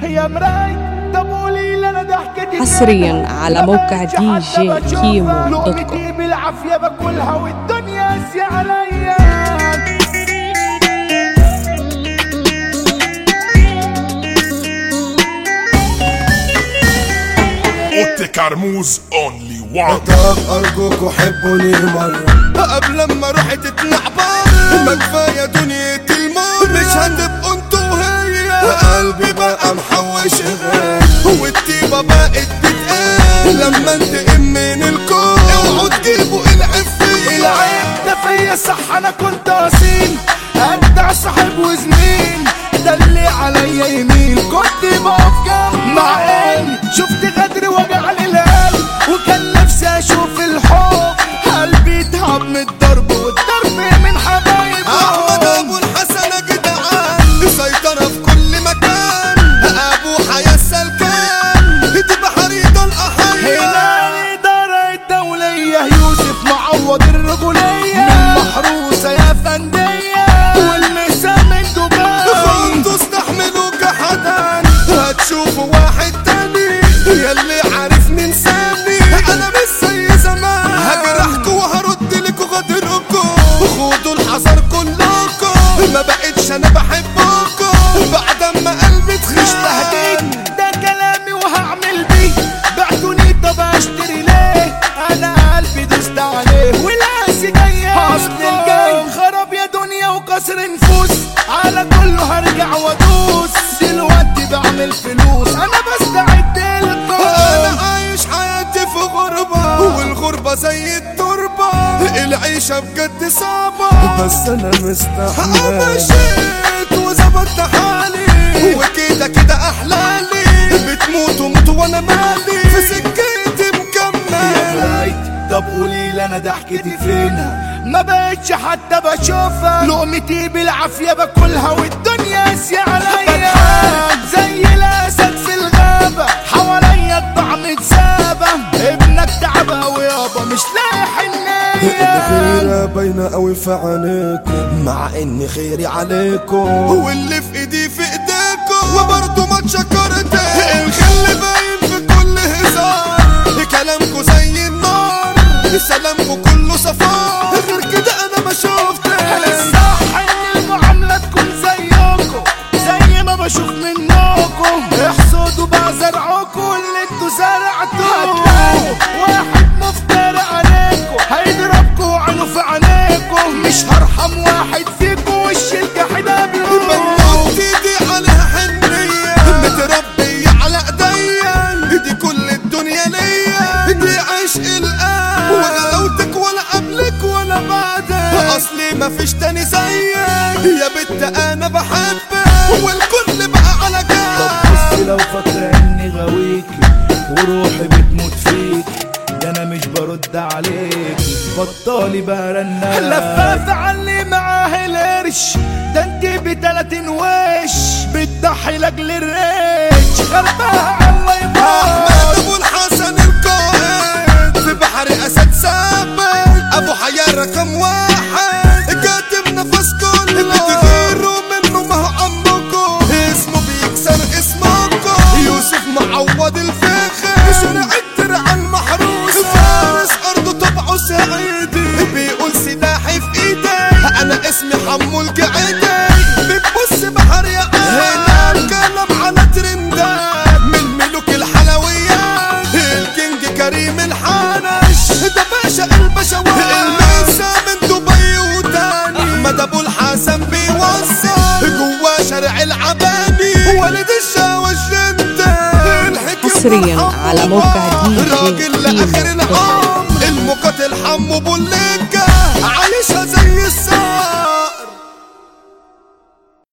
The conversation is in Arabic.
هي مراية طب قولي لي أنا ضحكتي حصرياً على موقع دي جي كيمو دوت كوم. لقمتي بالعافية باكلها والدنيا قاسية عليا. كرموز اونلي وان طب ارجوكوا حبوني مرة؟ قبل ما روحي تتنعبر ما كفاية دنيا بقت بتقل لما انتقم من الكون اوعوا تجيبوا العيب فيا العيب ده فيا صح أنا كنت أصيل. يوسف معوض الرجولية محروسة يا فندية. والمسا من دبي. كنتوا استحملوا جحدا هتشوفوا واحد تاني. ياللي عارف من سامي أنا مش زي زمان. هجرحكوا وهرد لكوا غدركوا خدوا الحذر كلكوا ما بقتش أنا بحبكوا بعد ما قلبي مش وكسر نفوس على كله هرجع وادوس. دلوقتي بعمل فلوس. أنا بستعد لكم أنا عايش حياتي في غربة. والغربة زي التربة. العيشة بجد صعبة. بس أنا مستحمل. مشيت وظبطت حالي. وكده كده أحلالي. بتموت وموت وأنا مالي. في سكتي يا مكمل مرايتي طب قولي لي أنا ضحكتي فينها ما بقتش حتى بشوفها. لقمتي بالعافية باكلها والدنيا قاسيه عليا. زي الأسد في الغابة حواليا الطعم اتسابة. ابنك تعبها ويابا مش لاقي حنيه الغيرة باينة قوي في عينيكم مع إن خيري عليكم واللي في إيدي في ايديكم وبرضه مفيش تاني زيك. يا بنت أنا بحبك والكل بقى على جنب. لو فاكرة اني غاويكي وروحي بتموت فيكي ده أنا مش برد عليكي بطالي بقى رنة لفافة علي معاه القرش ده أنت بتلاتين وش بتضحي لأجل الريش. غلبها الله يبارك احمد أبو الحسن القائد في بحر أسد ثابت أبو حياة رقم واحد. اسمي حمو القعيدي. بتبص بحر يا هنا الكلام على ترندات. من ملوك الحلويات الكينج كريم الحنش ده باشا البشوات. المنسى من دبي وتاني. أحمد أبو الحسن بيوصل جوا شارع العباني. ولد الشاوى الجنة الحكم حصرياً على موقع دي راجل لآخر. العام. المقاتل حمو بوليكا.